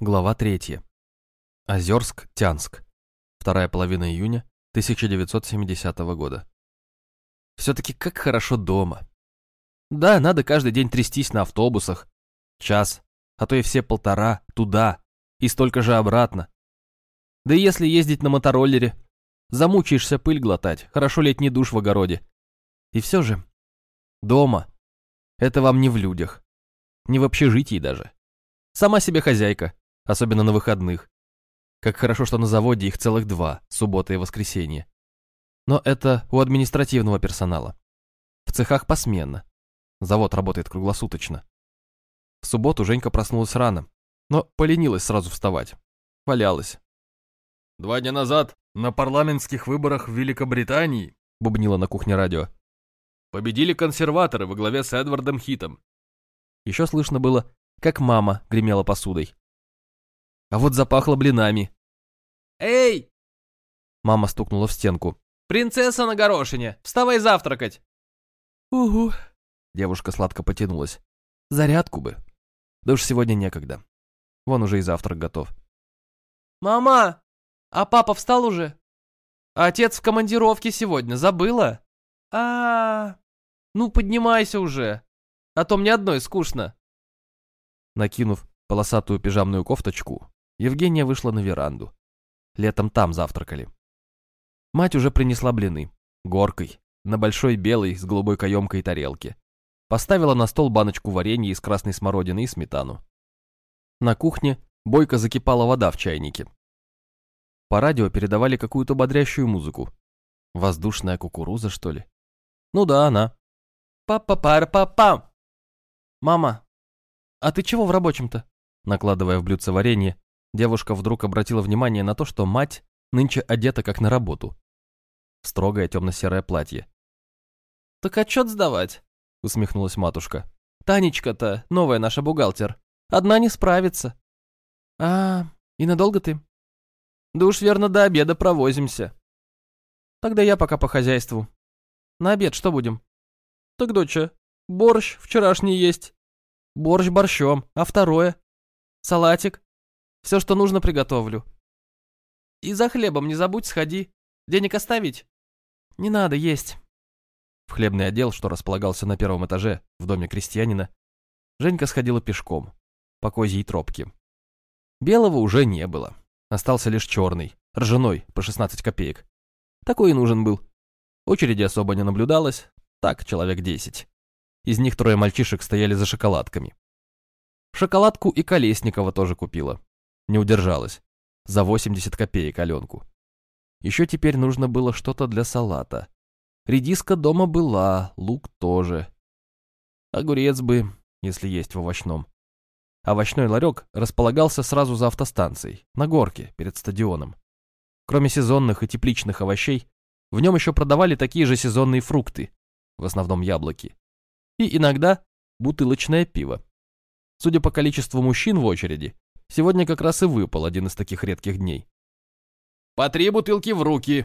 Глава 3. Озерск-Тянск. Вторая половина июня 1970 года. Все-таки как хорошо дома. Да, надо каждый день трястись на автобусах. Час, а то и все полтора, туда, и столько же обратно. Да и если ездить на мотороллере, замучаешься пыль глотать, хорошо летний душ в огороде. И все же, дома. Это вам не в людях. Не в общежитии даже. Сама себе хозяйка особенно на выходных. Как хорошо, что на заводе их целых два, суббота и воскресенье. Но это у административного персонала. В цехах посменно. Завод работает круглосуточно. В субботу Женька проснулась рано, но поленилась сразу вставать. Валялась. «Два дня назад на парламентских выборах в Великобритании», бубнила на кухне радио. «Победили консерваторы во главе с Эдвардом Хитом». Еще слышно было, как мама гремела посудой а вот запахло блинами. «Эй!» Мама стукнула в стенку. «Принцесса на горошине! Вставай завтракать!» «Угу!» Девушка сладко потянулась. «Зарядку бы. Да уж сегодня некогда. Вон уже и завтрак готов». «Мама! А папа встал уже? А отец в командировке сегодня, забыла? а, -а, -а. Ну, поднимайся уже, а то мне одной скучно». Накинув полосатую пижамную кофточку, Евгения вышла на веранду. Летом там завтракали. Мать уже принесла блины. Горкой, на большой белой с голубой каемкой тарелке. Поставила на стол баночку варенья из красной смородины и сметану. На кухне бойко закипала вода в чайнике. По радио передавали какую-то бодрящую музыку. Воздушная кукуруза, что ли? Ну да, она. Па-па-пар-па-пам! Мама, а ты чего в рабочем-то? Накладывая в блюдце варенье, девушка вдруг обратила внимание на то, что мать нынче одета как на работу. Строгое темно-серое платье. «Так отчет сдавать», — усмехнулась матушка. «Танечка-то, новая наша бухгалтер, одна не справится». «А, и надолго ты?» «Да уж верно, до обеда провозимся». «Тогда я пока по хозяйству. На обед что будем?» «Так, доча, борщ вчерашний есть». «Борщ борщом, а второе?» «Салатик?» Все, что нужно, приготовлю. И за хлебом не забудь, сходи. Денег оставить? Не надо есть. В хлебный отдел, что располагался на первом этаже, в доме крестьянина, Женька сходила пешком, по козьей тропке. Белого уже не было. Остался лишь черный, ржаной, по 16 копеек. Такой и нужен был. Очереди особо не наблюдалось, так, человек 10. Из них трое мальчишек стояли за шоколадками. Шоколадку и Колесникова тоже купила. Не удержалась. За 80 копеек Аленку. Еще теперь нужно было что-то для салата. Редиска дома была, лук тоже. Огурец бы, если есть в овощном. Овощной ларек располагался сразу за автостанцией, на горке, перед стадионом. Кроме сезонных и тепличных овощей, в нем еще продавали такие же сезонные фрукты, в основном яблоки. И иногда бутылочное пиво. Судя по количеству мужчин в очереди, Сегодня как раз и выпал один из таких редких дней. «По три бутылки в руки!»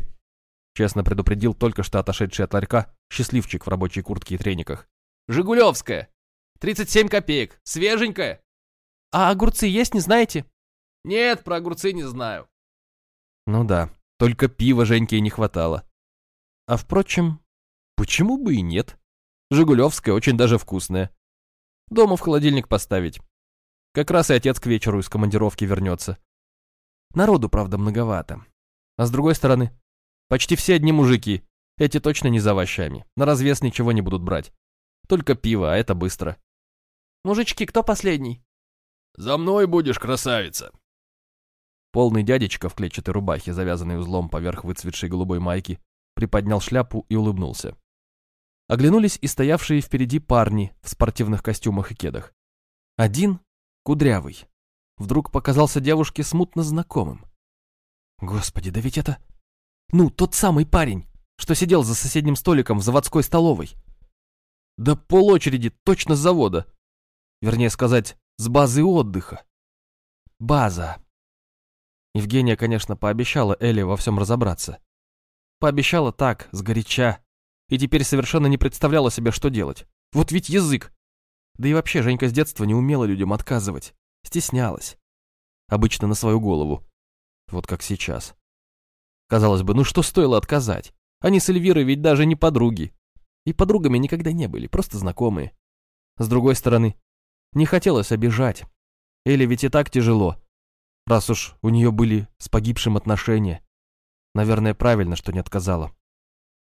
Честно предупредил только что отошедший от ларька счастливчик в рабочей куртке и трениках. «Жигулевская! 37 копеек! Свеженькая!» «А огурцы есть, не знаете?» «Нет, про огурцы не знаю». Ну да, только пива Женьке и не хватало. А впрочем, почему бы и нет? Жигулевская очень даже вкусная. Дома в холодильник поставить. Как раз и отец к вечеру из командировки вернется. Народу, правда, многовато. А с другой стороны, почти все одни мужики. Эти точно не за овощами. На развес ничего не будут брать. Только пиво, а это быстро. Мужички, кто последний? За мной будешь, красавица. Полный дядечка в клетчатой рубахе, завязанной узлом поверх выцветшей голубой майки, приподнял шляпу и улыбнулся. Оглянулись и стоявшие впереди парни в спортивных костюмах и кедах. Один кудрявый, вдруг показался девушке смутно знакомым. Господи, да ведь это... Ну, тот самый парень, что сидел за соседним столиком в заводской столовой. Да полочереди точно с завода. Вернее сказать, с базы отдыха. База. Евгения, конечно, пообещала Эле во всем разобраться. Пообещала так, сгоряча, и теперь совершенно не представляла себе, что делать. Вот ведь язык. Да и вообще Женька с детства не умела людям отказывать. Стеснялась. обычно на свою голову. Вот как сейчас. Казалось бы, ну что стоило отказать? Они с Эльвирой ведь даже не подруги. И подругами никогда не были, просто знакомые. С другой стороны, не хотелось обижать. Эле ведь и так тяжело. Раз уж у нее были с погибшим отношения. Наверное, правильно, что не отказала.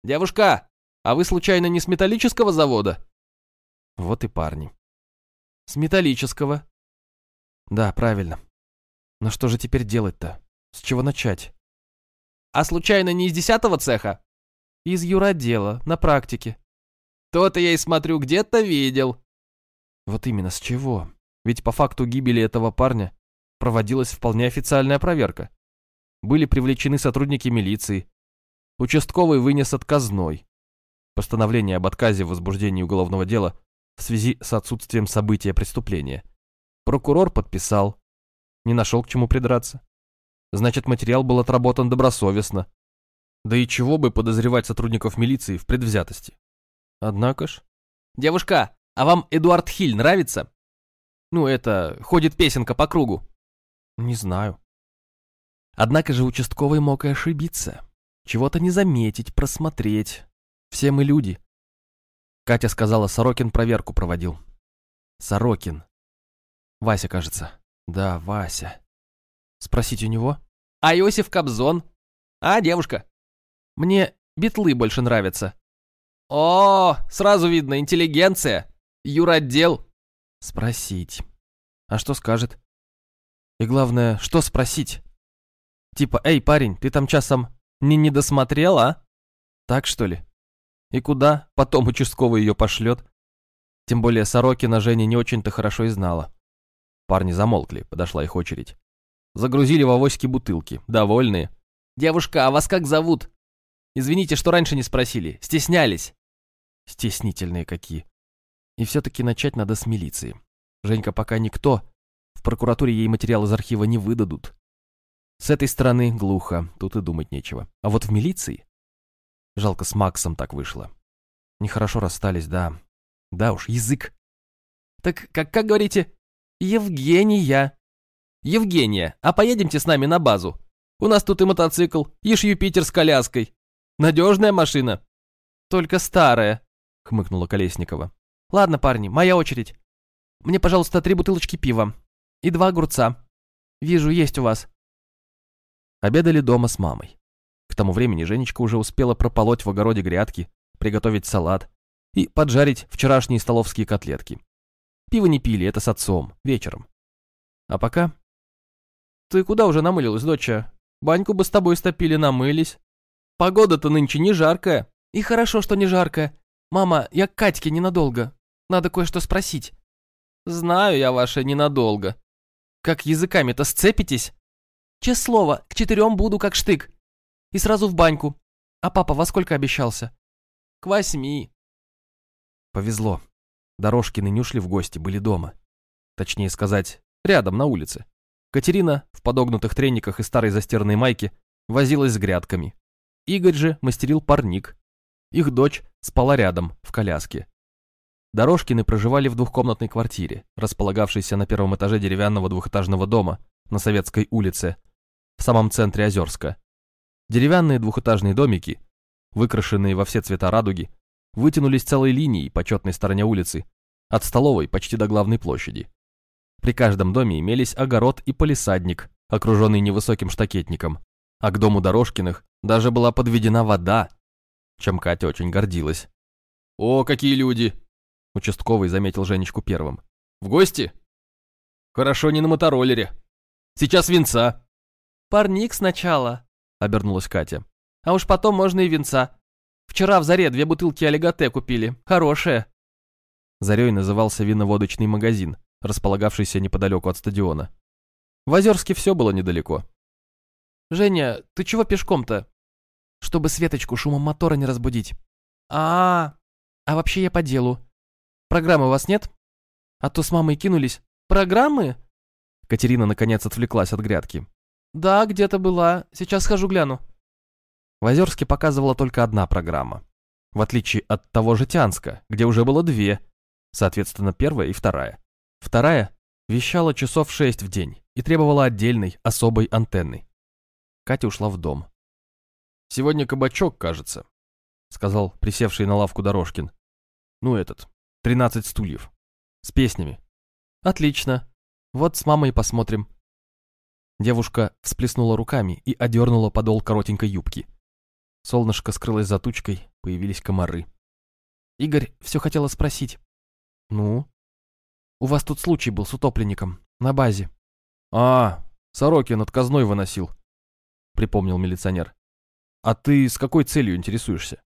«Девушка, а вы случайно не с металлического завода?» Вот и парни. «С металлического». Да, правильно. Но что же теперь делать-то? С чего начать? «А случайно не из десятого цеха?» «Из юротдела, на практике». «То-то я и смотрю, где-то видел». Вот именно, с чего? Ведь по факту гибели этого парня проводилась вполне официальная проверка. Были привлечены сотрудники милиции. Участковый вынес отказной. Постановление об отказе в возбуждении уголовного дела в связи с отсутствием события преступления. Прокурор подписал. Не нашел к чему придраться. Значит, материал был отработан добросовестно. Да и чего бы подозревать сотрудников милиции в предвзятости? Однако ж... «Девушка, а вам Эдуард Хиль нравится?» «Ну, это... ходит песенка по кругу». «Не знаю». Однако же участковый мог и ошибиться. Чего-то не заметить, просмотреть. Все мы люди. Катя сказала, Сорокин проверку проводил. Сорокин. Вася, кажется. Да, Вася. Спросить у него? А Иосиф Кобзон? А, девушка? Мне битлы больше нравятся. О, сразу видно, интеллигенция. Юротдел. Спросить. А что скажет? И главное, что спросить? Типа, эй, парень, ты там часом не недосмотрел, а? Так что ли? И куда потом участковый ее пошлет? Тем более Сорокина Женя не очень-то хорошо и знала. Парни замолкли, подошла их очередь. Загрузили в авоськи бутылки, довольные. «Девушка, а вас как зовут?» «Извините, что раньше не спросили. Стеснялись». Стеснительные какие. И все-таки начать надо с милиции. Женька пока никто. В прокуратуре ей материал из архива не выдадут. С этой стороны глухо, тут и думать нечего. А вот в милиции... Жалко, с Максом так вышло. Нехорошо расстались, да. Да уж, язык. Так как, как говорите, Евгения. Евгения, а поедемте с нами на базу. У нас тут и мотоцикл, и Юпитер с коляской. Надежная машина. Только старая, хмыкнула Колесникова. Ладно, парни, моя очередь. Мне, пожалуйста, три бутылочки пива. И два огурца. Вижу, есть у вас. Обедали дома с мамой. К тому времени Женечка уже успела прополоть в огороде грядки, приготовить салат и поджарить вчерашние столовские котлетки. Пиво не пили, это с отцом, вечером. А пока... Ты куда уже намылилась, доча? Баньку бы с тобой стопили, намылись. Погода-то нынче не жаркая. И хорошо, что не жаркая. Мама, я к Катьке ненадолго. Надо кое-что спросить. Знаю я ваше ненадолго. Как языками-то сцепитесь? Честное слово, к четырем буду как штык. И сразу в баньку. А папа во сколько обещался? К восьми. Повезло. Дорожкины не ушли в гости, были дома. Точнее сказать, рядом, на улице. Катерина в подогнутых трениках и старой застиранной майке возилась с грядками. Игорь же мастерил парник. Их дочь спала рядом, в коляске. Дорожкины проживали в двухкомнатной квартире, располагавшейся на первом этаже деревянного двухэтажного дома на Советской улице, в самом центре Озерска. Деревянные двухэтажные домики, выкрашенные во все цвета радуги, вытянулись целой линией по четной стороне улицы, от столовой почти до главной площади. При каждом доме имелись огород и полисадник, окруженный невысоким штакетником, а к дому Дорожкиных даже была подведена вода, чем Катя очень гордилась. «О, какие люди!» Участковый заметил Женечку первым. «В гости?» «Хорошо, не на мотороллере. Сейчас венца». «Парник сначала», — обернулась Катя. «А уж потом можно и венца. Вчера в Заре две бутылки олиготе купили. Хорошие». Зарей назывался виноводочный магазин, располагавшийся неподалеку от стадиона. В Озерске все было недалеко. «Женя, ты чего пешком-то?» «Чтобы Светочку шумом мотора не разбудить». А, -а, а вообще я по делу. Программы у вас нет? А то с мамой кинулись. Программы?» Катерина наконец отвлеклась от грядки. «Да, где-то была. Сейчас схожу гляну». В Озерске показывала только одна программа. В отличие от того же Тянска, где уже было две, соответственно, первая и вторая. Вторая вещала часов шесть в день. и требовала отдельной, особой антенны. Катя ушла в дом. «Сегодня кабачок, кажется», — сказал присевший на лавку Дорожкин. «Ну этот, тринадцать стульев. С песнями». «Отлично. Вот с мамой посмотрим». Девушка всплеснула руками и одернула подол коротенькой юбки. Солнышко скрылось за тучкой, появились комары. Игорь все хотела спросить. «Ну?» «У вас тут случай был с утопленником, на базе». «А, Сорокин отказной выносил», — припомнил милиционер. «А ты с какой целью интересуешься?»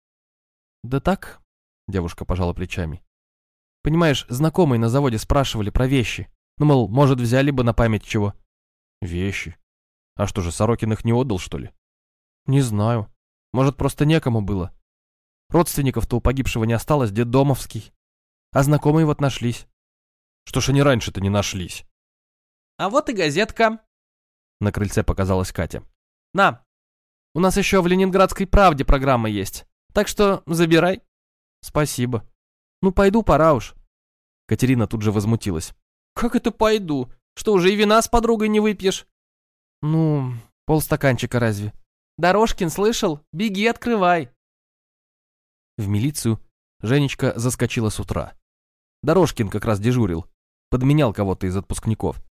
«Да так», — девушка пожала плечами. «Понимаешь, знакомые на заводе спрашивали про вещи. Ну, мол, может, взяли бы на память чего». «Вещи? А что же, Сорокин их не отдал, что ли?» «Не знаю. Может, просто некому было. Родственников-то у погибшего не осталось, дед Домовский. А знакомые вот нашлись. Что ж они раньше-то не нашлись? А вот и газетка. На крыльце показалась Катя. На, у нас еще в Ленинградской правде программа есть. Так что забирай. Спасибо. Ну, пойду, пора уж. Катерина тут же возмутилась. Как это пойду? Что, уже и вина с подругой не выпьешь? Ну, полстаканчика разве? Дорожкин, слышал? Беги, открывай. В милицию Женечка заскочила с утра. Дорожкин как раз дежурил, подменял кого-то из отпускников.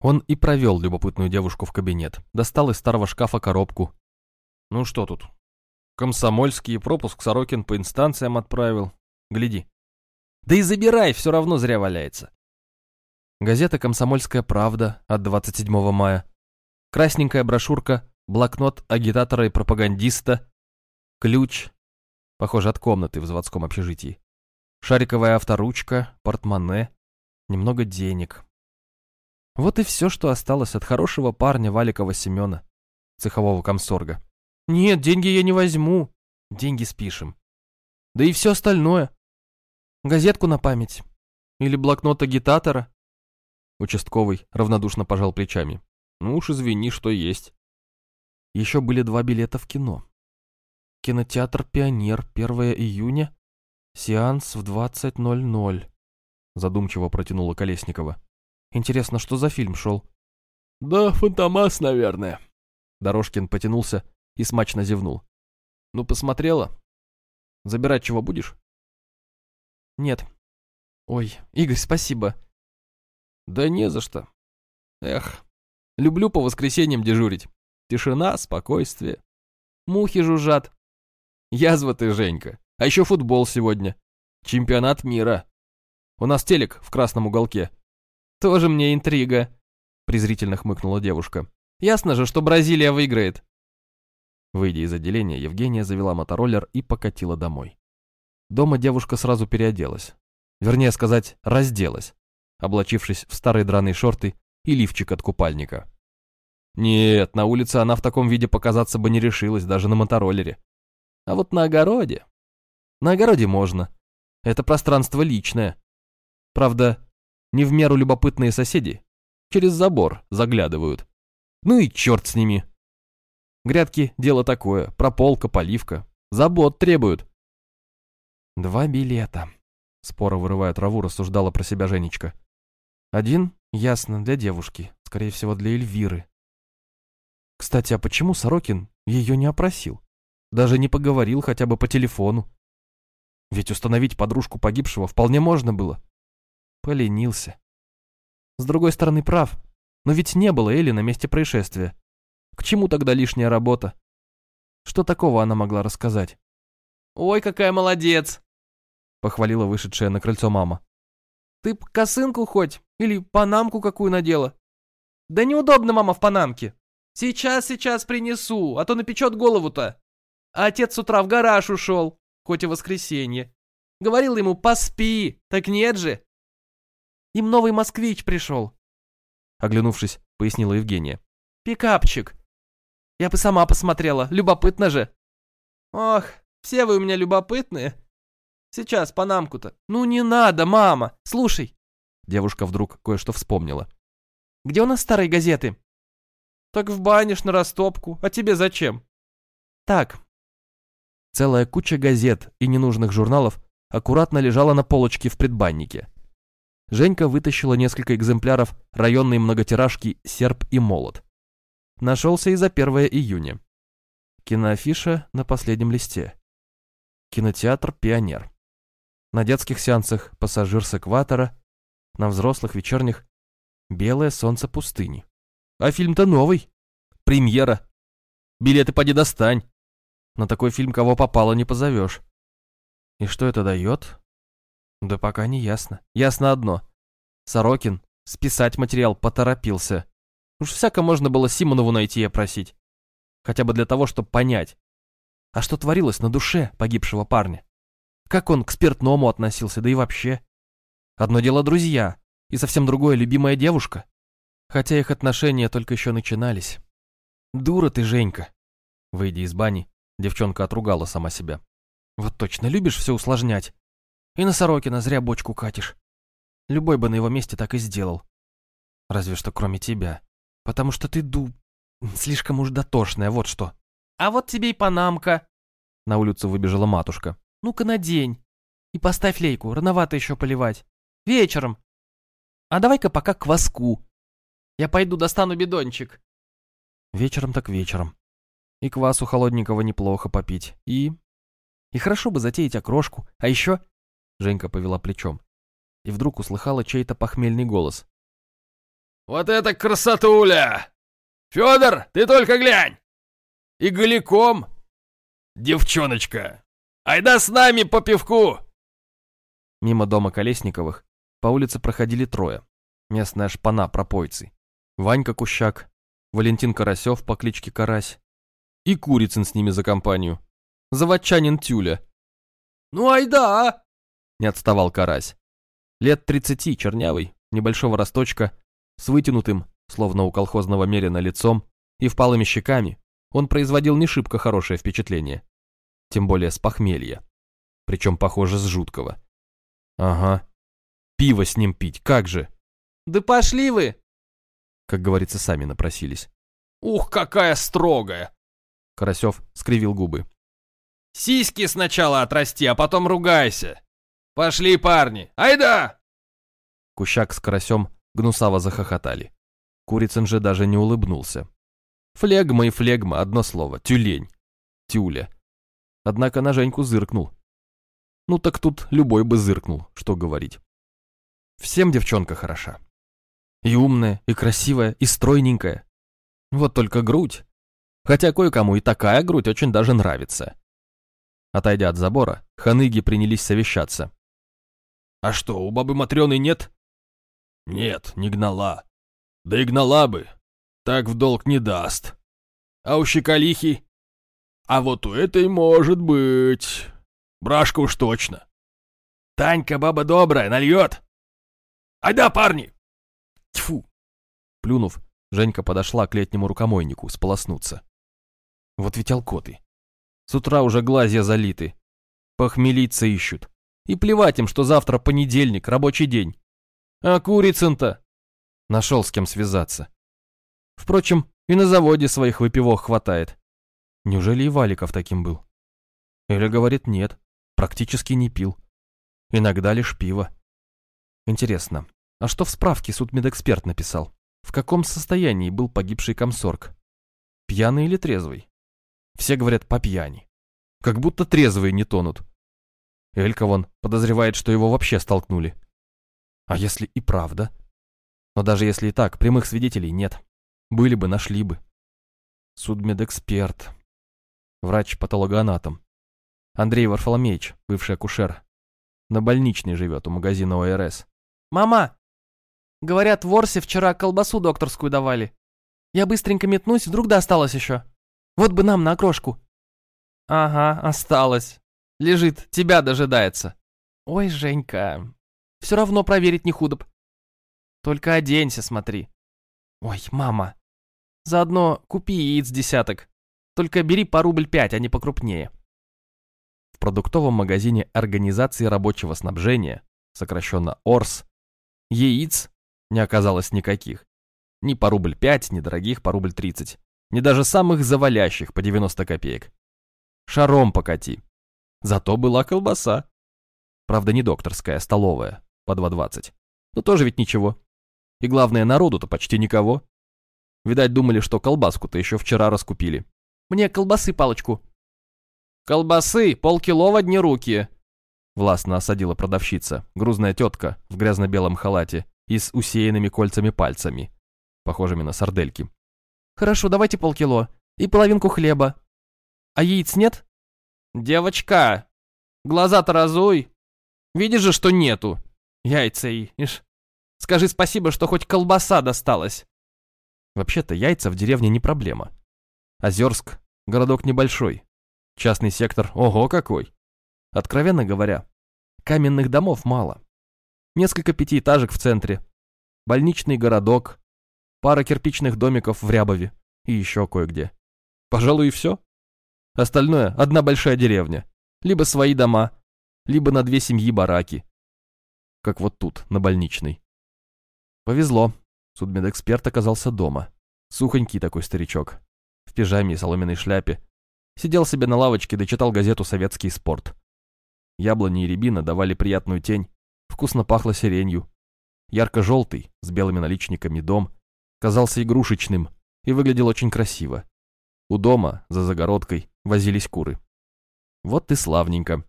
Он и провел любопытную девушку в кабинет, достал из старого шкафа коробку. Ну что тут? Комсомольский пропуск Сорокин по инстанциям отправил. Гляди. Да и забирай, все равно зря валяется. Газета «Комсомольская правда» от 27 мая. Красненькая брошюрка блокнот агитатора и пропагандиста, ключ, похоже, от комнаты в заводском общежитии, шариковая авторучка, портмоне, немного денег. Вот и все, что осталось от хорошего парня Валикова Семена, цехового комсорга. Нет, деньги я не возьму, деньги спишем. Да и все остальное. Газетку на память. Или блокнот агитатора. Участковый равнодушно пожал плечами. Ну уж извини, что есть. Еще были два билета в кино. Кинотеатр «Пионер», 1 июня, сеанс в 20.00. Задумчиво протянула Колесникова. Интересно, что за фильм шел? Да, Фантомас, наверное. Дорожкин потянулся и смачно зевнул. Ну, посмотрела? Забирать чего будешь? Нет. Ой, Игорь, спасибо. Да не за что. Эх, люблю по воскресеньям дежурить. Тишина, спокойствие. Мухи жужжат. Язва ты, Женька. А еще футбол сегодня. Чемпионат мира. У нас телек в красном уголке. Тоже мне интрига. Презрительно хмыкнула девушка. Ясно же, что Бразилия выиграет. Выйдя из отделения, Евгения завела мотороллер и покатила домой. Дома девушка сразу переоделась. Вернее сказать, разделась, облачившись в старые драные шорты и лифчик от купальника. Нет, на улице она в таком виде показаться бы не решилась, даже на мотороллере. А вот на огороде... На огороде можно. Это пространство личное. Правда, не в меру любопытные соседи через забор заглядывают. Ну и черт с ними. Грядки — дело такое, прополка, поливка. Забот требуют. Два билета. Споро вырывая траву, рассуждала про себя Женечка. Один, ясно, для девушки, скорее всего, для Эльвиры. Кстати, а почему Сорокин ее не опросил? Даже не поговорил хотя бы по телефону. Ведь установить подружку погибшего вполне можно было. Поленился. С другой стороны, прав. Но ведь не было Эли на месте происшествия. К чему тогда лишняя работа? Что такого она могла рассказать? «Ой, какая молодец!» — похвалила вышедшая на крыльцо мама. «Ты косынку хоть? Или панамку какую надела?» «Да неудобно, мама, в панамке!» Сейчас, сейчас принесу, а то напечет голову-то. Отец с утра в гараж ушел, хоть и воскресенье. Говорил ему, поспи, так нет же. Им новый москвич пришел. Оглянувшись, пояснила Евгения. Пикапчик. Я бы сама посмотрела, любопытно же. Ох, все вы у меня любопытные. Сейчас, панамку-то. Ну не надо, мама, слушай. Девушка вдруг кое-что вспомнила. Где у нас старые газеты? Так в баниш на растопку. А тебе зачем? Так. Целая куча газет и ненужных журналов аккуратно лежала на полочке в предбаннике. Женька вытащила несколько экземпляров районной многотиражки «Серп и молот». Нашелся и за 1 июня. Киноафиша на последнем листе. Кинотеатр «Пионер». На детских сеансах «Пассажир с экватора», на взрослых вечерних «Белое солнце пустыни». А фильм-то новый. Премьера. Билеты поди достань. На такой фильм кого попало не позовешь. И что это дает? Да пока не ясно. Ясно одно. Сорокин списать материал поторопился. Уж всяко можно было Симонову найти и опросить. Хотя бы для того, чтобы понять. А что творилось на душе погибшего парня? Как он к спиртному относился, да и вообще? Одно дело друзья, и совсем другое любимая девушка. Хотя их отношения только еще начинались. Дура ты, Женька. Выйдя из бани, девчонка отругала сама себя. Вот точно, любишь все усложнять. И на Сорокина зря бочку катишь. Любой бы на его месте так и сделал. Разве что кроме тебя. Потому что ты ду... Слишком уж дотошная, вот что. А вот тебе и панамка. На улицу выбежала матушка. Ну-ка надень. И поставь лейку, рановато еще поливать. Вечером. А давай-ка пока кваску. Я пойду достану бидончик. Вечером так вечером. И квасу холодненького неплохо попить. И... И хорошо бы затеять окрошку. А еще... Женька повела плечом. И вдруг услыхала чей-то похмельный голос. «Вот это красотуля! Федор, ты только глянь! И голиком! Девчоночка! Айда с нами по пивку!» Мимо дома Колесниковых по улице проходили трое. Местная шпана пропойцы. Ванька Кущак, Валентин Карасев по кличке Карась и Курицын с ними за компанию. Заводчанин Тюля. «Ну айда!» — не отставал Карась. Лет тридцати, чернявый, небольшого росточка, с вытянутым, словно у колхозного мерина, лицом и впалыми щеками, он производил не шибко хорошее впечатление. Тем более с похмелья. Причем, похоже, с жуткого. Ага. Пиво с ним пить, как же? Да пошли вы! Как говорится, сами напросились. Ух, какая строгая! Карасев скривил губы. Сиськи сначала отрасти, а потом ругайся. Пошли, парни, айда! Кущак с Карасем гнусаво захохотали. Курицын же даже не улыбнулся. Флегма и флегма, одно слово, тюлень. Тюля. Однако на Женьку зыркнул. Ну так тут любой бы зыркнул, что говорить. Всем девчонка хороша. И умная, и красивая, и стройненькая. Вот только грудь. Хотя кое-кому и такая грудь очень даже нравится. Отойдя от забора, ханыги принялись совещаться. «А что, у бабы Матрёны нет?» «Нет, не гнала. Да и гнала бы. Так в долг не даст. А у щеколихи? А вот у этой может быть. Брашка уж точно. Танька баба добрая, нальет. Айда, парни!» Тьфу! Плюнув, Женька подошла к летнему рукомойнику сполоснуться. Вот ведь алкоты. С утра уже глазья залиты. Похмелиться ищут. И плевать им, что завтра понедельник, рабочий день. А Курицын-то? Нашел с кем связаться. Впрочем, и на заводе своих выпивок хватает. Неужели и Валиков таким был? Эля говорит, нет, практически не пил. Иногда лишь пиво. Интересно, а что в справке судмедэксперт написал? В каком состоянии был погибший комсорг? Пьяный или трезвый? Все говорят по пьяни. Как будто трезвые не тонут. Элька вон подозревает, что его вообще столкнули. А если и правда? Но даже если и так, прямых свидетелей нет. Были бы, нашли бы. Судмедэксперт. Врач-патологоанатом. Андрей Варфоломеевич, бывший акушер. На больничной живет у магазина ОРС. «Мама! Говорят, в Орсе вчера колбасу докторскую давали. Я быстренько метнусь, вдруг досталось еще». Вот бы нам на окрошку. Ага, осталось. Лежит, тебя дожидается. Ой, Женька, все равно проверить не худо б. Только оденься, смотри. Ой, мама. Заодно купи яиц десяток. Только бери по рубль пять, а не покрупнее. В продуктовом магазине Организации рабочего снабжения, сокращенно ОРС, яиц не оказалось никаких. Ни по рубль пять, ни дорогих по рубль тридцать ни даже самых завалящих по 90 копеек. Шаром покати. Зато была колбаса. Правда, не докторская, а столовая, по 2,20. Но тоже ведь ничего. И главное, народу-то почти никого. Видать, думали, что колбаску-то еще вчера раскупили. Мне колбасы палочку. Колбасы, полкило в одни руки. Властно осадила продавщица, грузная тетка в грязно-белом халате и с усеянными кольцами пальцами, похожими на сардельки. Хорошо, давайте полкило. И половинку хлеба. А яиц нет? Девочка, глаза-то разуй. Видишь же, что нету. Яйца, ишь. Скажи спасибо, что хоть колбаса досталась. Вообще-то яйца в деревне не проблема. Озерск – городок небольшой. Частный сектор – ого какой. Откровенно говоря, каменных домов мало. Несколько пятиэтажек в центре, больничный городок, пара кирпичных домиков в Рябове и еще кое-где. Пожалуй, и все. Остальное – одна большая деревня. Либо свои дома, либо на две семьи бараки. Как вот тут, на больничной. Повезло. Судмедэксперт оказался дома. Сухонький такой старичок. Пижаме и соломенной шляпе. Сидел себе на лавочке, дочитал газету «Советский спорт». Яблони и рябина давали приятную тень. Вкусно пахло сиренью. Ярко-желтый, с белыми наличниками дом, казался игрушечным и выглядел очень красиво. У дома, за загородкой, возились куры. Вот ты славненько.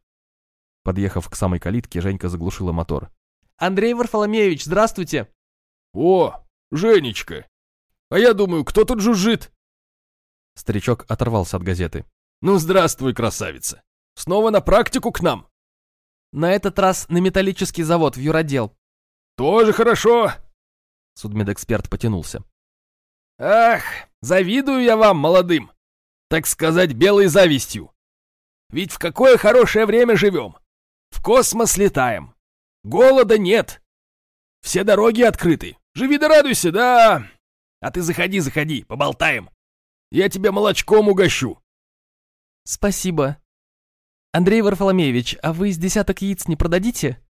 Подъехав к самой калитке, Женька заглушила мотор. «Андрей Варфоломеевич, здравствуйте!» «О, Женечка! А я думаю, кто тут жужжит?» Старичок оторвался от газеты. «Ну, здравствуй, красавица! Снова на практику к нам?» «На этот раз на металлический завод в юродел». «Тоже хорошо!» Судмедэксперт потянулся. «Ах, завидую я вам, молодым! Так сказать, белой завистью! Ведь в какое хорошее время живем! В космос летаем! Голода нет! Все дороги открыты. Живи да радуйся, да. А ты заходи, заходи, поболтаем. Я тебя молочком угощу. Спасибо. Андрей Варфоломеевич, а вы с десяток яиц не продадите?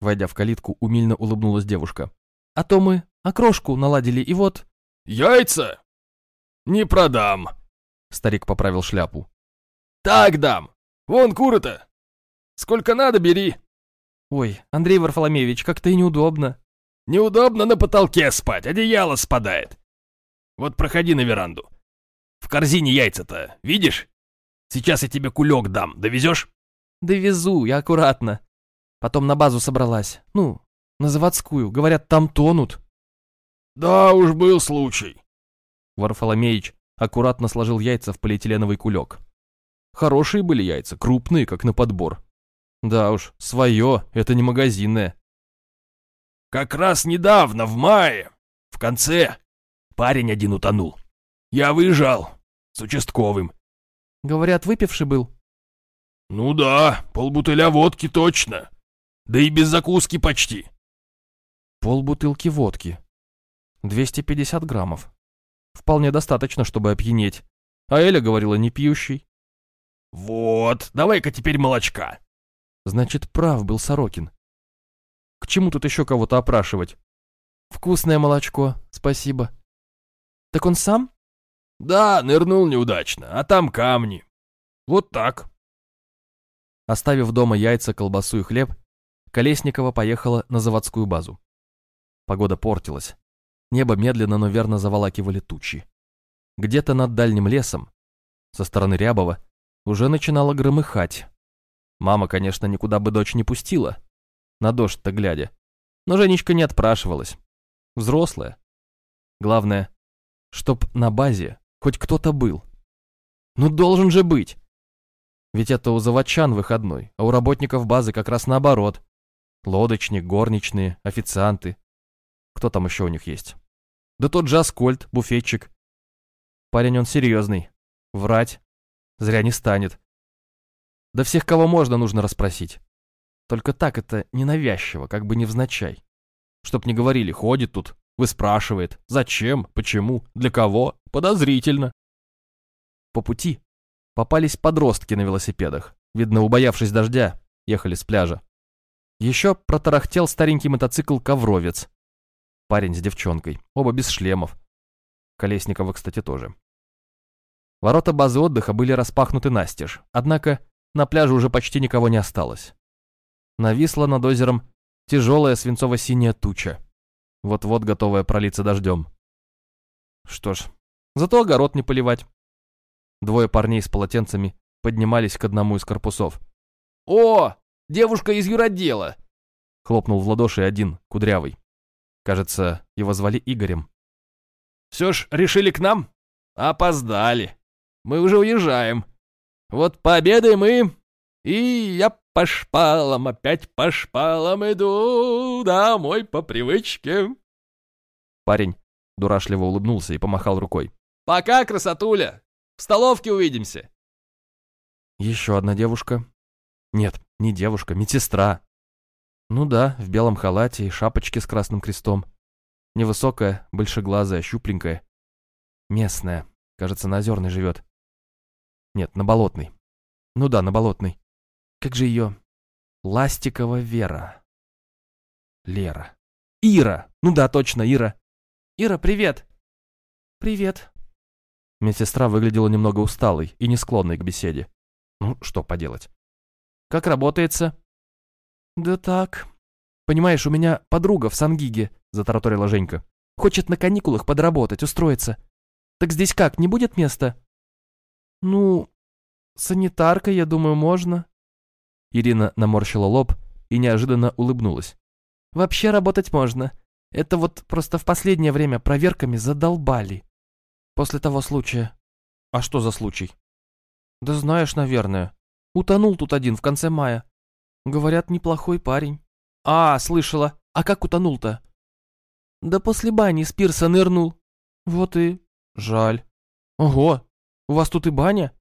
Войдя в калитку, умильно улыбнулась девушка. А то мы окрошку наладили, и вот... Яйца? Не продам. Старик поправил шляпу. Так дам. Вон куры-то. Сколько надо, бери. Ой, Андрей Варфоломеевич, как-то и неудобно. Неудобно на потолке спать, одеяло спадает. Вот проходи на веранду. В корзине яйца-то, видишь? Сейчас я тебе кулек дам, довезешь? Довезу, я аккуратно. Потом на базу собралась. Ну, на заводскую. Говорят, там тонут. Да уж был случай. Варфоломеич аккуратно сложил яйца в полиэтиленовый кулек. Хорошие были яйца, крупные, как на подбор. Да уж, свое, это не магазинное. Как раз недавно, в мае, в конце, парень один утонул. Я выезжал с участковым. Говорят, выпивший был? Ну да, полбутыля водки точно. Да и без закуски почти. Полбутылки водки. 250 граммов. Вполне достаточно, чтобы опьянеть. А Эля говорила, не пьющий. Вот, давай-ка теперь молочка. Значит, прав был Сорокин. К чему тут еще кого-то опрашивать? Вкусное молочко, спасибо. Так он сам? Да, нырнул неудачно, а там камни. Вот так. Оставив дома яйца, колбасу и хлеб, Колесникова поехала на заводскую базу. Погода портилась. Небо медленно, но верно заволакивали тучи. Где-то над дальним лесом, со стороны Рябова, уже начинало громыхать. Мама, конечно, никуда бы дочь не пустила, на дождь-то глядя. Но Женечка не отпрашивалась. Взрослая. Главное, чтоб на базе хоть кто-то был. Ну должен же быть. Ведь это у заводчан выходной, а у работников базы как раз наоборот. Лодочник, горничные, официанты. Кто там еще у них есть? Да тот же Аскольд, буфетчик. Парень он серьезный. Врать зря не станет. Да всех, кого можно, нужно расспросить. Только так это ненавязчиво, как бы невзначай. Чтоб не говорили, ходит тут, выспрашивает, зачем, почему, для кого, подозрительно. По пути попались подростки на велосипедах. Видно, убоявшись дождя, ехали с пляжа. Еще протарахтел старенький мотоцикл «Ковровец». Парень с девчонкой, оба без шлемов. Колесникова, кстати, тоже. Ворота базы отдыха были распахнуты настежь, однако на пляже уже почти никого не осталось. Нависла над озером Тяжелая свинцово-синяя туча. Вот-вот готовая пролиться дождем. Что ж, зато огород не поливать. Двое парней с полотенцами поднимались к одному из корпусов. «О, девушка из юродела!» Хлопнул в ладоши один, кудрявый. Кажется, его звали Игорем. «Все ж решили к нам? Опоздали. Мы уже уезжаем. Вот пообедаем и... И я по шпалам, опять по шпалам иду домой по привычке». Парень дурашливо улыбнулся и помахал рукой. «Пока, красотуля! В столовке увидимся!» Еще одна девушка. Нет, не девушка, медсестра. Ну да, в белом халате и шапочке с красным крестом. Невысокая, большеглазая, щупленькая. Местная. Кажется, на Озерной живет. Нет, на Болотной. Ну да, на Болотной. Как же ее? Ластикова Вера. Лера. Ира! Ну да, точно, Ира. Ира, привет! Привет. Медсестра выглядела немного усталой и не склонной к беседе. Ну, что поделать. Как работается? Да так. Понимаешь, у меня подруга в Сангиге, затараторила Женька. Хочет на каникулах подработать, устроиться. Так здесь как, не будет места? Ну, санитарка, я думаю, можно. Ирина наморщила лоб и неожиданно улыбнулась. Вообще работать можно. Это вот просто в последнее время проверками задолбали. После того случая. А что за случай? Да знаешь, наверное. Утонул тут один в конце мая. Говорят, неплохой парень. А, слышала. А как утонул-то? Да после бани с пирса нырнул. Вот и... Жаль. Ого, у вас тут и баня?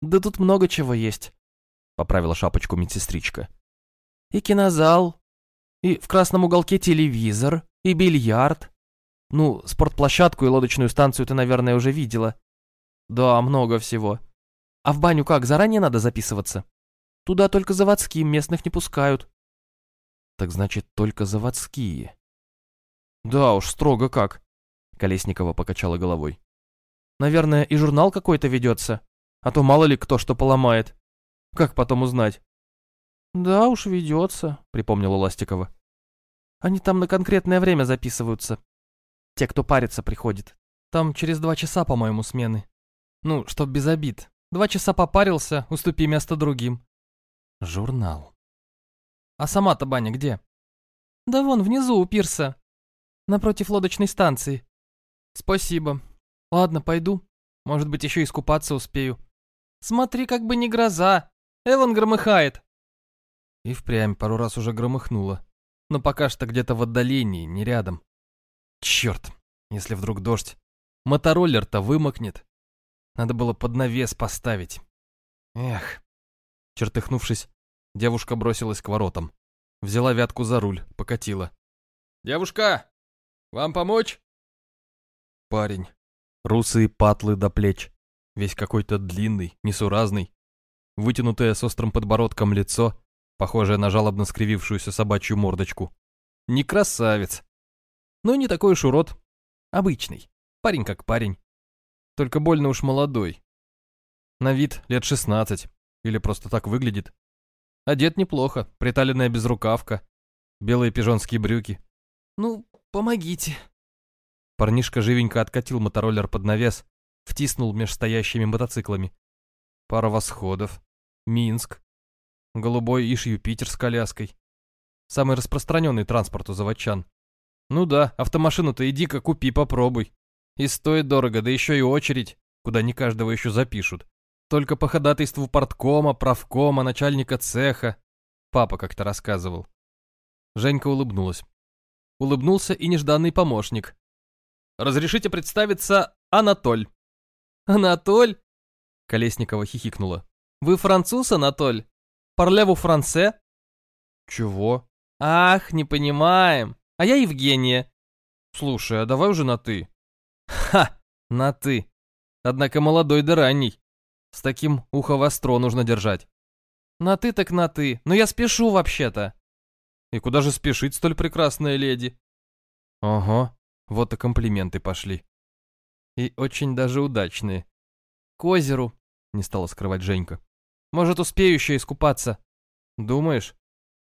Да тут много чего есть. Поправила шапочку медсестричка. И кинозал, и в красном уголке телевизор, и бильярд. Ну, спортплощадку и лодочную станцию ты, наверное, уже видела. Да, много всего. А в баню как, заранее надо записываться? Туда только заводские, местных не пускают. Так значит, только заводские. Да уж, строго как. Колесникова покачала головой. Наверное, и журнал какой-то ведется. А то мало ли кто что поломает. Как потом узнать? Да уж, ведется, припомнила Ластикова. Они там на конкретное время записываются. Те, кто парится, приходит. Там через два часа, по-моему, смены. Ну, чтоб без обид. Два часа попарился, уступи место другим. Журнал. А сама-то баня где? Да вон, внизу у пирса. Напротив лодочной станции. Спасибо. Ладно, пойду. Может быть, еще искупаться успею. Смотри, как бы не гроза. Эван громыхает. И впрямь пару раз уже громыхнуло. Но пока что где-то в отдалении, не рядом. Черт, если вдруг дождь. Мотороллер-то вымокнет. Надо было под навес поставить. Эх. Чертыхнувшись, девушка бросилась к воротам. Взяла вятку за руль, покатила. «Девушка, вам помочь?» Парень. Русые патлы до плеч. Весь какой-то длинный, несуразный. Вытянутое с острым подбородком лицо, похожее на жалобно скривившуюся собачью мордочку. Не красавец. Но не такой уж урод. Обычный. Парень как парень. Только больно уж молодой. На вид лет шестнадцать. Или просто так выглядит. Одет неплохо, приталенная безрукавка, белые пижонские брюки. «Ну, помогите». Парнишка живенько откатил мотороллер под навес, втиснул меж стоящими мотоциклами. Пара восходов. Минск. Голубой Иш Юпитер с коляской. Самый распространенный транспорт у заводчан. Ну да, автомашину-то иди-ка купи, попробуй. И стоит дорого, да еще и очередь, куда не каждого еще запишут. Только по ходатайству порткома, правкома, начальника цеха. Папа как-то рассказывал. Женька улыбнулась. Улыбнулся и нежданный помощник. «Разрешите представиться Анатоль». «Анатоль?» Колесникова хихикнула. «Вы француз, Анатоль? Парлеву франце?» «Чего?» «Ах, не понимаем. А я Евгения». «Слушай, а давай уже на «ты». Ха, на «ты». Однако молодой да ранний. С таким ухо востро нужно держать. На «ты» так на «ты», но я спешу вообще-то. И куда же спешить, столь прекрасная леди? Ого, вот и комплименты пошли. И очень даже удачные. К озеру, не стала скрывать Женька. Может, успею еще искупаться? Думаешь?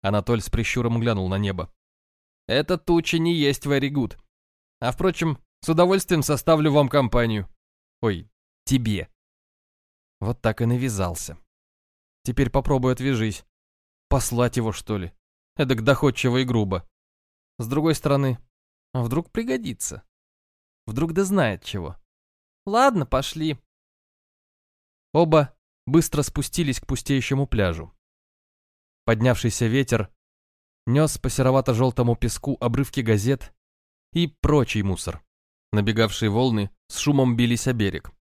Анатоль с прищуром глянул на небо. «Это туча не есть very. А впрочем, с удовольствием составлю вам компанию. Ой, тебе». Вот так и навязался. Теперь попробуй отвяжись. Послать его, что ли? Эдак доходчиво и грубо. С другой стороны, вдруг пригодится? Вдруг да знает чего. Ладно, пошли. Оба быстро спустились к пустеющему пляжу. Поднявшийся ветер нес по серовато-желтому песку обрывки газет и прочий мусор. Набегавшие волны с шумом бились о берег.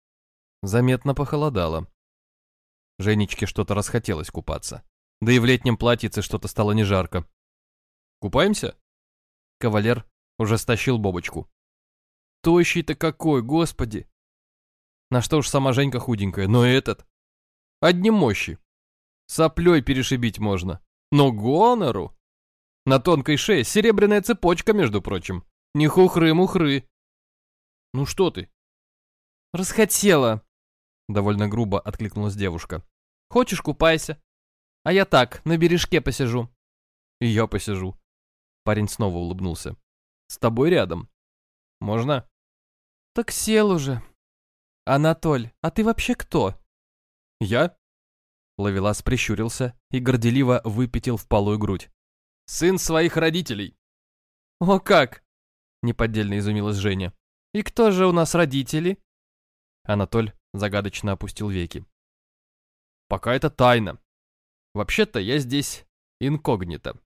Заметно похолодало. Женечке что-то расхотелось купаться. Да и в летнем платьице что-то стало не жарко. «Купаемся?» Кавалер уже стащил бобочку. «Тощий-то какой, господи!» На что уж сама Женька худенькая, но этот... Одним мощи. Соплей перешибить можно. Но гонору... На тонкой шее серебряная цепочка, между прочим. Не хухры-мухры. Ну что ты? Расхотела. Довольно грубо откликнулась девушка. Хочешь, купайся. А я так, на бережке посижу. И я посижу. Парень снова улыбнулся. С тобой рядом. Можно? Так сел уже. Анатоль, а ты вообще кто? Я? Ловелас прищурился и горделиво выпятил впалую грудь. «Сын своих родителей!» «О как!» — неподдельно изумилась Женя. «И кто же у нас родители?» Анатоль загадочно опустил веки. «Пока это тайна. Вообще-то я здесь инкогнито».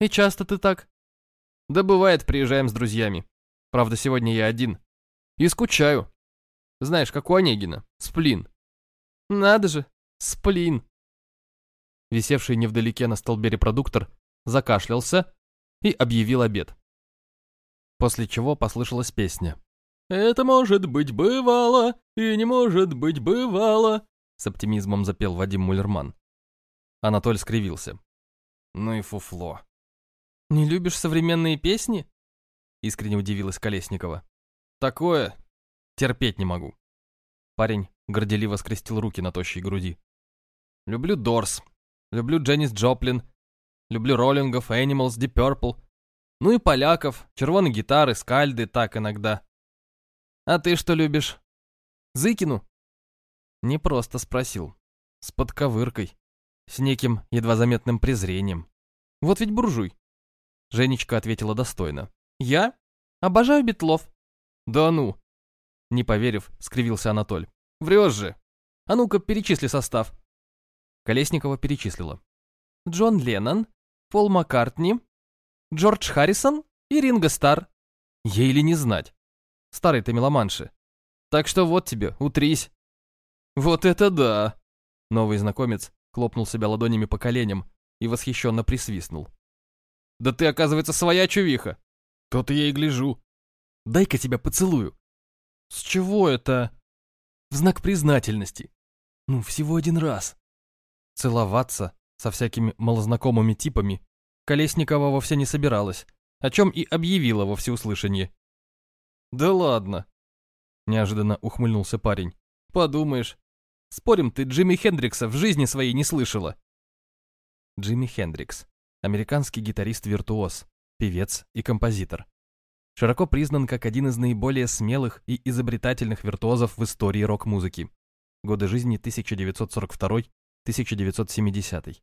«И часто ты так?» «Да бывает, приезжаем с друзьями. Правда, сегодня я один. И скучаю. Знаешь, как у Онегина, сплин». «Надо же, Сплин. Висевший невдалеке на столбе репродуктор закашлялся и объявил обед. После чего послышалась песня. «Это может быть бывало, и не может быть бывало», с оптимизмом запел Вадим Мулерман. Анатоль скривился. «Ну и фуфло». «Не любишь современные песни?» Искренне удивилась Колесникова. «Такое терпеть не могу». Парень горделиво скрестил руки на тощей груди. Люблю Дорс. Люблю Дженнис Джоплин. Люблю роллингов, Animals, Deep Purple. Ну и поляков, червоные гитары, скальды, так иногда. А ты что любишь? Зыкину? Не просто спросил. С подковыркой. С неким едва заметным презрением. Вот ведь буржуй. Женечка ответила достойно. Я? Обожаю Бетлов. Да ну. Не поверив, скривился Анатоль. Врешь же. А ну-ка, перечисли состав. Колесникова перечислила. Джон Леннон, Пол Маккартни, Джордж Харрисон и Ринго Стар. Ей ли не знать. Старый-то меломанши. Так что вот тебе, утрись. Вот это да! Новый знакомец хлопнул себя ладонями по коленям и восхищенно присвистнул. Да ты, оказывается, своя чувиха. То-то я и гляжу. Дай-ка тебя поцелую. С чего это? В знак признательности. Ну, всего один раз. Целоваться со всякими малознакомыми типами Колесникова вовсе не собиралась, о чем и объявила во всеуслышание. «Да ладно!» — неожиданно ухмыльнулся парень. «Подумаешь, спорим, ты Джимми Хендрикса в жизни своей не слышала?» Джимми Хендрикс, американский гитарист-виртуоз, певец и композитор. Широко признан как один из наиболее смелых и изобретательных виртуозов в истории рок-музыки. Годы жизни 1942 1970.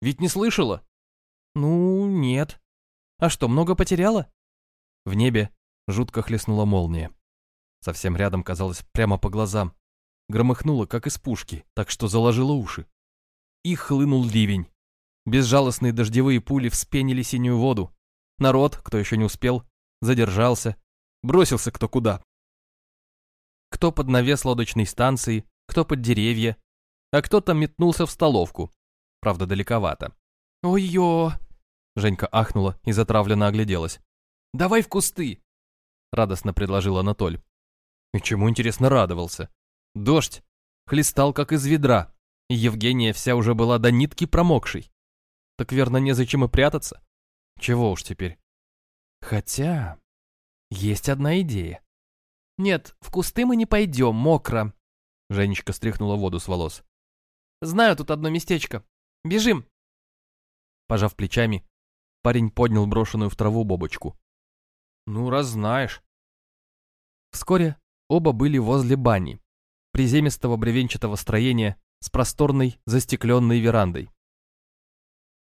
Ведь не слышала? Ну, нет. А что, много потеряла? В небе жутко хлестнула молния. Совсем рядом, казалось, прямо по глазам. Громыхнуло, как из пушки, так что заложило уши. И хлынул ливень. Безжалостные дождевые пули вспенили синюю воду. Народ, кто еще не успел, задержался, бросился кто куда. Кто под навес лодочной станции, кто под деревья, а кто-то метнулся в столовку. Правда, далековато. «Ой-ё!» Женька ахнула и затравленно огляделась. «Давай в кусты!» Радостно предложил Анатоль. И чему, интересно, радовался? Дождь хлестал, как из ведра, и Евгения вся уже была до нитки промокшей. Так верно, незачем и прятаться. Чего уж теперь. Хотя, есть одна идея. «Нет, в кусты мы не пойдем, мокро», Женечка стряхнула воду с волос. Знаю тут одно местечко. Бежим!» Пожав плечами, парень поднял брошенную в траву бобочку. «Ну, раз знаешь». Вскоре оба были возле бани, приземистого бревенчатого строения с просторной застекленной верандой.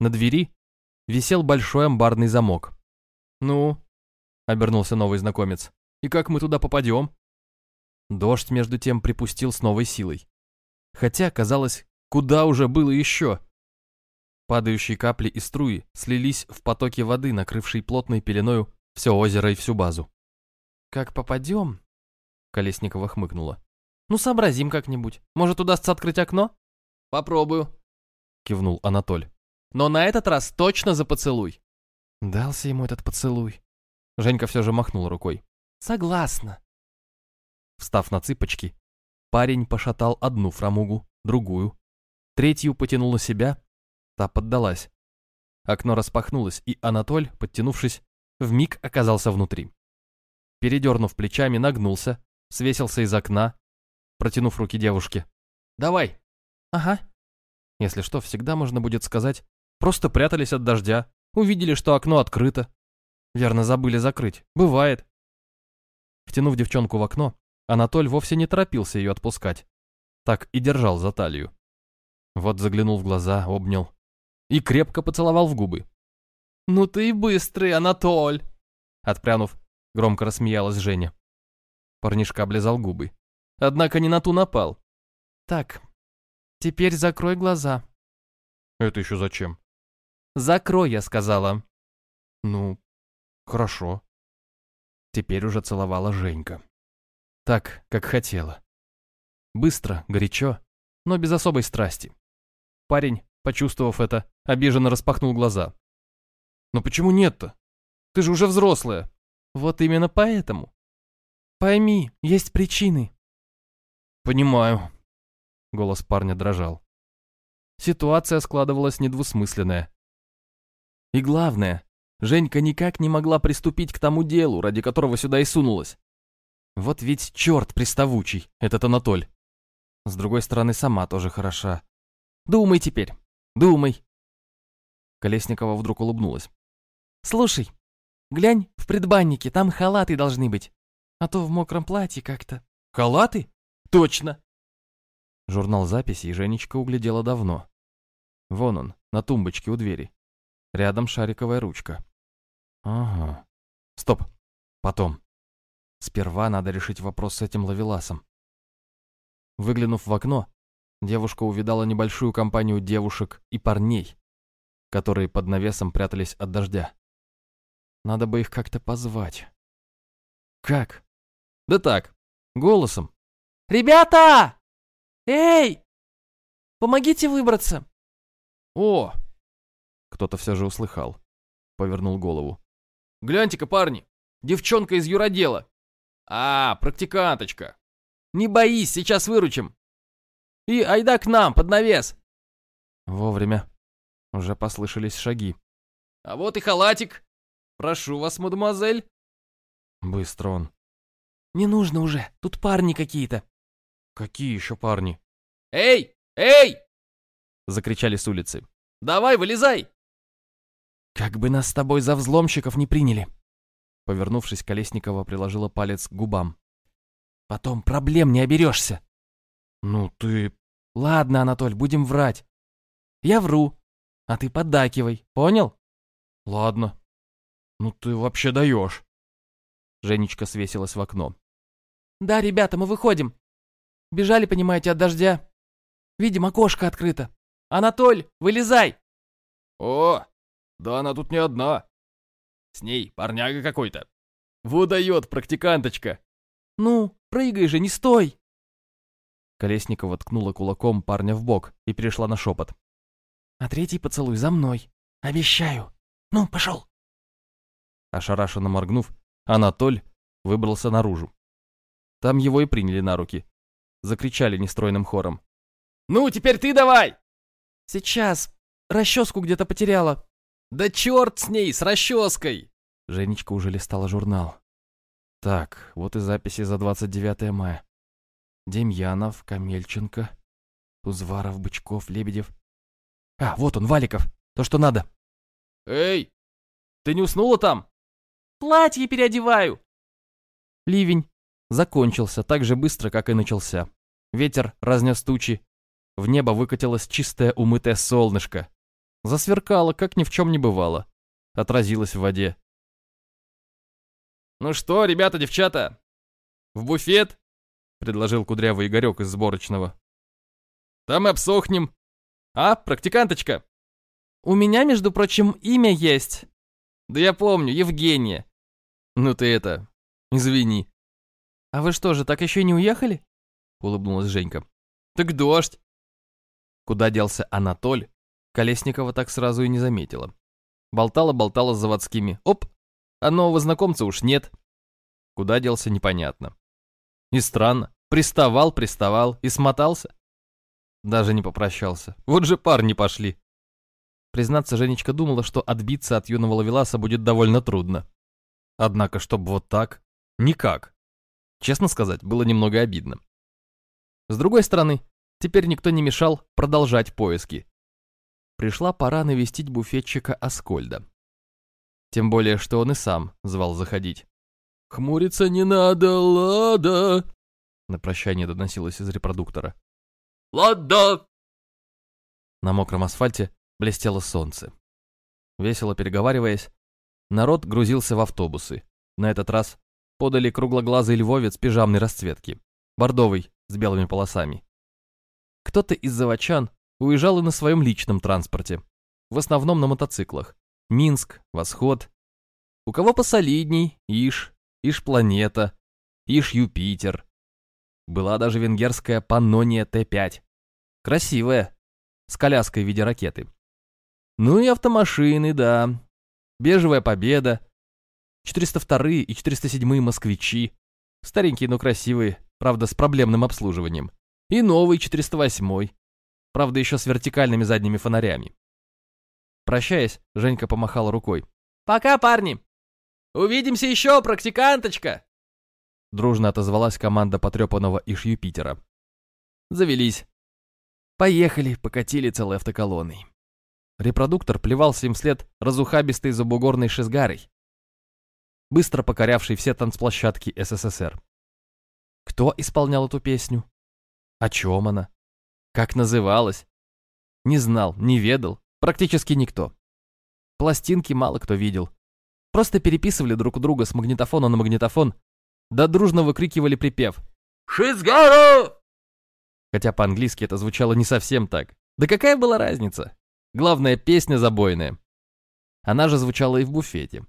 На двери висел большой амбарный замок. «Ну?» — обернулся новый знакомец. «И как мы туда попадем?» Дождь, между тем, припустил с новой силой. Хотя, казалось, куда уже было еще? Падающие капли и струи слились в потоке воды, накрывшей плотной пеленою все озеро и всю базу. «Как попадем?» Колесникова хмыкнула. «Ну, сообразим как-нибудь. Может, удастся открыть окно?» «Попробую», — кивнул Анатоль. «Но на этот раз точно за поцелуй». Дался ему этот поцелуй. Женька все же махнул рукой. «Согласна». Встав на цыпочки, парень пошатал одну фрамугу, другую. Третью потянул на себя, та поддалась. Окно распахнулось, и Анатоль, подтянувшись, вмиг оказался внутри. Передернув плечами, нагнулся, свесился из окна, протянув руки девушке. «Давай!» «Ага». Если что, всегда можно будет сказать. Просто прятались от дождя, увидели, что окно открыто. Верно, забыли закрыть. Бывает. Втянув девчонку в окно, Анатоль вовсе не торопился ее отпускать. Так и держал за талию. Вот заглянул в глаза, обнял. И крепко поцеловал в губы. «Ну ты и быстрый, Анатоль!» Отпрянув, громко рассмеялась Женя. Парнишка облизал губы. Однако не на ту напал. «Так, теперь закрой глаза». «Это еще зачем?» «Закрой», я сказала. «Ну, хорошо». Теперь уже целовала Женька. Так, как хотела. Быстро, горячо, но без особой страсти. Парень, почувствовав это, обиженно распахнул глаза. «Но почему нет-то? Ты же уже взрослая». «Вот именно поэтому. Пойми, есть причины». «Понимаю». Голос парня дрожал. Ситуация складывалась недвусмысленная. И главное, Женька никак не могла приступить к тому делу, ради которого сюда и сунулась. Вот ведь черт приставучий, этот Анатоль. С другой стороны, сама тоже хороша. Думай теперь, думай. Колесникова вдруг улыбнулась. Слушай, глянь в предбаннике, там халаты должны быть. А то в мокром платье как-то. Халаты? Точно. Журнал записей Женечка углядела давно. Вон он, на тумбочке у двери. Рядом шариковая ручка. Ага. Стоп. Потом. Сперва надо решить вопрос с этим ловеласом. Выглянув в окно, девушка увидала небольшую компанию девушек и парней, которые под навесом прятались от дождя. Надо бы их как-то позвать. Как? Да так, голосом. «Ребята! Эй! Помогите выбраться!» «О!» Кто-то все же услыхал. Повернул голову. «Гляньте-ка, парни! Девчонка из юродела!» «А, практиканточка!» «Не боись, сейчас выручим!» «И айда к нам, под навес!» Вовремя. Уже послышались шаги. «А вот и халатик! Прошу вас, мадемуазель!» Быстро он. «Не нужно уже, тут парни какие-то». «Какие еще парни?» «Эй! Эй!» Закричали с улицы. «Давай, вылезай!» «Как бы нас с тобой за взломщиков не приняли!» Повернувшись, Колесникова приложила палец к губам. «Потом проблем не оберешься». «Ну ты...» «Ладно, Анатоль, будем врать. Я вру, а ты поддакивай, понял?» «Ладно. Ну ты вообще даешь». Женечка свесилась в окно. «Да, ребята, мы выходим. Бежали, понимаете, от дождя. Видим, окошко открыто. Анатоль, вылезай!» «О, да она тут не одна», с ней парняга какой-то. Выдает практиканточка. Ну, прыгай же, не стой. Колесникова ткнула кулаком парня в бок и перешла на шепот. А третий поцелуй за мной. Обещаю. Ну, пошел. Ошарашенно моргнув, Анатоль выбрался наружу. Там его и приняли на руки. Закричали нестройным хором. «Ну, теперь ты давай!» «Сейчас. Расческу где-то потеряла. «Да черт с ней, с расческой!» Женечка уже листала журнал. Так, вот и записи за 29 мая. Демьянов, Камельченко, Узваров, Бычков, Лебедев. А, вот он, Валиков, то, что надо. Эй, ты не уснула там? Платье переодеваю. Ливень закончился так же быстро, как и начался. Ветер разнес тучи. В небо выкатилось чистое умытое солнышко. Засверкало, как ни в чем не бывало. Отразилось в воде. «Ну что, ребята, девчата, в буфет?» — предложил кудрявый Игорек из сборочного. «Там и обсохнем. А, практиканточка?» «У меня, между прочим, имя есть». «Да я помню, Евгения». «Ну ты это, извини». «А вы что же, так еще не уехали?» — улыбнулась Женька. «Так дождь». Куда делся Анатоль, Колесникова так сразу и не заметила. Болтала-болтала с заводскими. Оп, а нового знакомца уж нет. Куда делся, непонятно. И странно, приставал, приставал и смотался. Даже не попрощался. Вот же парни пошли. Признаться, Женечка думала, что отбиться от юного ловеласа будет довольно трудно. Однако, чтобы вот так, никак. Честно сказать, было немного обидно. С другой стороны, теперь никто не мешал продолжать поиски. Пришла пора навестить буфетчика Аскольда. Тем более, что он и сам звал заходить. «Хмуриться не надо, лада!» На прощание доносилось из репродуктора. «Лада!» На мокром асфальте блестело солнце. Весело переговариваясь, народ грузился в автобусы. На этот раз подали круглоглазый львовец пижамной расцветки, бордовый, с белыми полосами. Кто-то из заводчан уезжал и на своем личном транспорте, в основном на мотоциклах. Минск, Восход. У кого посолидней, Иш, Иш-планета, Иш-Юпитер. Была даже венгерская Паннония Т-5. Красивая, с коляской в виде ракеты. Ну и автомашины, да. Бежевая Победа, 402 и 407 москвичи. Старенькие, но красивые, правда, с проблемным обслуживанием. И новый 408 правда, еще с вертикальными задними фонарями. Прощаясь, Женька помахала рукой. «Пока, парни! Увидимся еще, практиканточка!» Дружно отозвалась команда потрепанного Иш Юпитера. Завелись. Поехали, покатили целой автоколонной. Репродуктор плевался им вслед разухабистой забугорной шизгарой, быстро покорявший все танцплощадки СССР. Кто исполнял эту песню? О чем она? Как называлась? Не знал, не ведал, Практически никто. Пластинки мало кто видел. Просто переписывали друг у друга с магнитофона на магнитофон, да дружно выкрикивали припев «Шизгару!» Хотя по-английски это звучало не совсем так. Да какая была разница? Главное, песня забойная. Она же звучала и в буфете.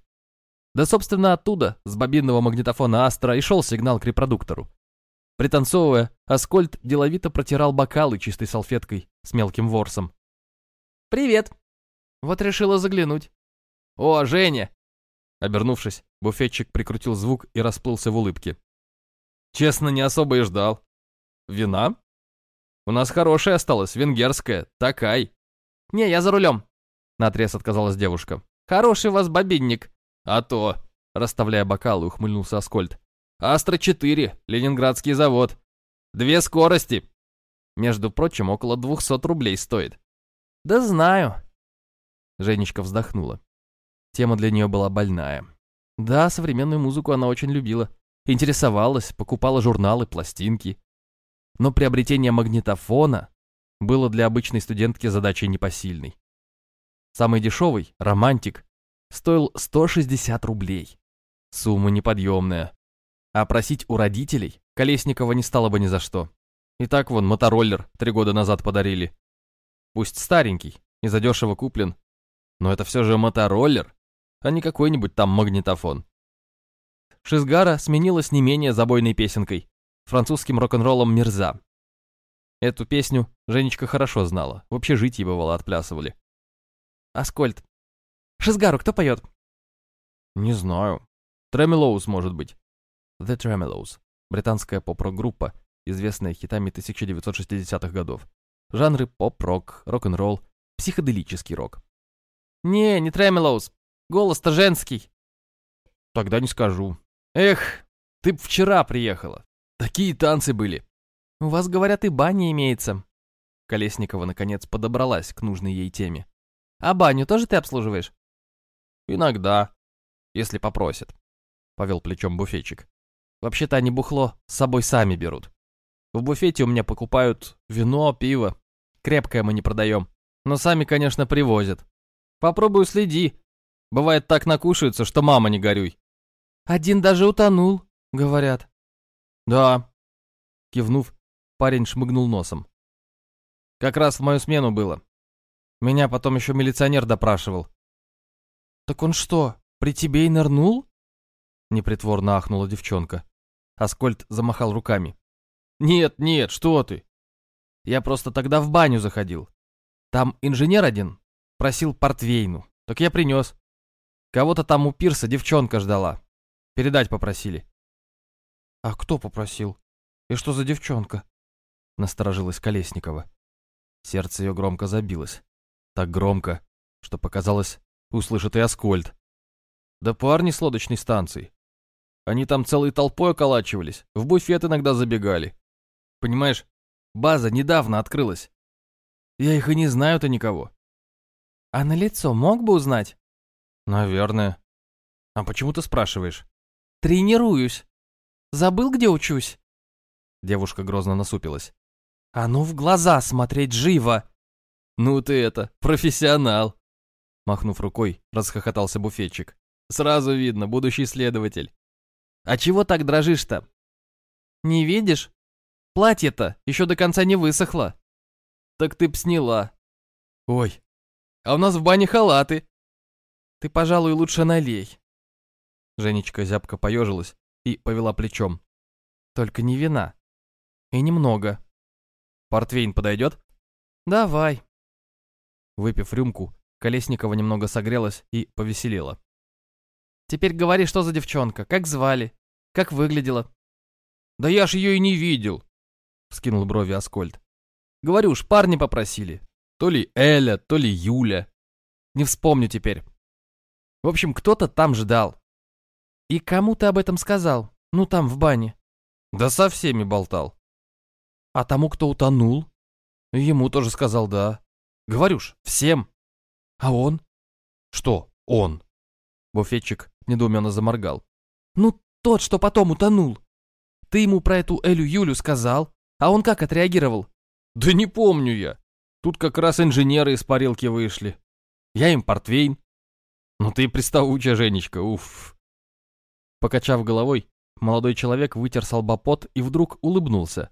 Да, собственно, оттуда, с бобинного магнитофона Астра, и шел сигнал к репродуктору. Пританцовывая, Аскольд деловито протирал бокалы чистой салфеткой с мелким ворсом. «Привет!» Вот решила заглянуть. «О, Женя!» Обернувшись, буфетчик прикрутил звук и расплылся в улыбке. «Честно, не особо и ждал. Вина? У нас хорошая осталась, венгерская, такай». «Не, я за рулем», — наотрез отказалась девушка. «Хороший у вас бобинник». «А то», — расставляя бокалы, ухмыльнулся Аскольд. «Астра-4, Ленинградский завод. Две скорости. Между прочим, около двухсот рублей стоит. «Да знаю». Женечка вздохнула. Тема для нее была больная. Да, современную музыку она очень любила. Интересовалась, покупала журналы, пластинки. Но приобретение магнитофона было для обычной студентки задачей непосильной. Самый дешевый, романтик, стоил 160 рублей. Сумма неподъемная. А просить у родителей Колесникова не стало бы ни за что. И так вон мотороллер три года назад подарили. Пусть старенький и задешево куплен, но это все же мотороллер, а не какой-нибудь там магнитофон. Шизгара сменилась не менее забойной песенкой, французским рок-н-роллом Мирза. Эту песню Женечка хорошо знала, в общежитии бывало отплясывали. Аскольд. Шизгару кто поет? Не знаю. Тремелоус, может быть. The Tremelows. Британская поп-рок-группа, известная хитами 1960-х годов. Жанры поп-рок, рок-н-ролл, психоделический рок. «Не, не Тремелоус. Голос-то женский». «Тогда не скажу. Эх, ты б вчера приехала. Такие танцы были». «У вас, говорят, и баня имеется». Колесникова, наконец, подобралась к нужной ей теме. «А баню тоже ты обслуживаешь?» Иногда, если попросят. Повел плечом буфетчик. Вообще-то они бухло с собой сами берут. В буфете у меня покупают вино, пиво. Крепкое мы не продаем. Но сами, конечно, привозят. Попробую следи. Бывает так накушаются, что мама не горюй. Один даже утонул, говорят. Да. Кивнув, парень шмыгнул носом. Как раз в мою смену было. Меня потом еще милиционер допрашивал. Так он что, при тебе и нырнул? Непритворно ахнула девчонка. Аскольд замахал руками. «Нет, нет, что ты! Я просто тогда в баню заходил. Там инженер один просил портвейну, так я принес. Кого-то там у пирса девчонка ждала. Передать попросили». «А кто попросил? И что за девчонка?» Насторожилась Колесникова. Сердце ее громко забилось. Так громко, что показалось, услышит и Аскольд. Да парни с лодочной станции. Они там целой толпой околачивались, в буфет иногда забегали. Понимаешь, база недавно открылась. Я их и не знаю-то никого. А на лицо мог бы узнать? Наверное. А почему ты спрашиваешь? Тренируюсь. Забыл, где учусь? Девушка грозно насупилась. А ну в глаза смотреть живо. Ну ты это, профессионал. Махнув рукой, расхохотался буфетчик. Сразу видно, будущий следователь. А чего так дрожишь-то? Не видишь? Платье-то еще до конца не высохло. Так ты б сняла. Ой, а у нас в бане халаты. Ты, пожалуй, лучше налей. Женечка зябко поежилась и повела плечом. Только не вина. И немного. Портвейн подойдет? Давай. Выпив рюмку, Колесникова немного согрелась и повеселела. Теперь говори, что за девчонка, как звали, как выглядела. Да я ж ее и не видел, вскинул брови Аскольд. Говорю ж, парни попросили. То ли Эля, то ли Юля. Не вспомню теперь. В общем, кто-то там ждал. И кому ты об этом сказал? Ну, там, в бане. Да со всеми болтал. А тому, кто утонул? Ему тоже сказал да. Говорю ж, всем. А он? Что он? Буфетчик недоуменно заморгал. «Ну, тот, что потом утонул. Ты ему про эту Элю Юлю сказал, а он как отреагировал?» «Да не помню я. Тут как раз инженеры из парилки вышли. Я им портвейн. Ну ты приставучая, Женечка, уф». Покачав головой, молодой человек вытер салбопот и вдруг улыбнулся.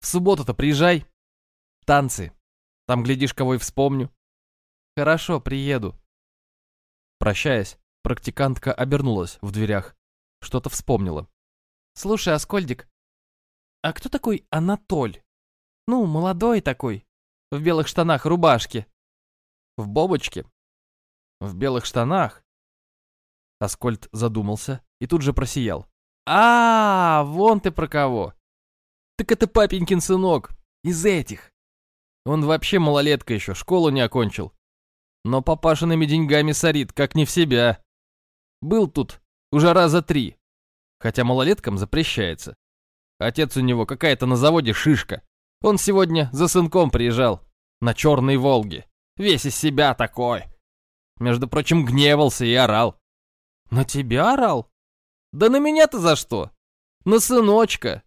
«В субботу-то приезжай. Танцы. Там, глядишь, кого и вспомню». «Хорошо, приеду». Прощаясь, Практикантка обернулась в дверях. Что-то вспомнила. «Слушай, Аскольдик, а кто такой Анатоль? Ну, молодой такой, в белых штанах рубашке». «В бобочке?» «В белых штанах?» Аскольд задумался и тут же просиял. «А, вон ты про кого!» «Так это папенькин сынок, из этих!» Он вообще малолетка еще, школу не окончил. Но папашиными деньгами сорит, как не в себя. Был тут уже раза три, хотя малолеткам запрещается. Отец у него какая-то на заводе шишка. Он сегодня за сынком приезжал, на черной Волге, весь из себя такой. Между прочим, гневался и орал. На тебя орал? Да на меня-то за что? На сыночка.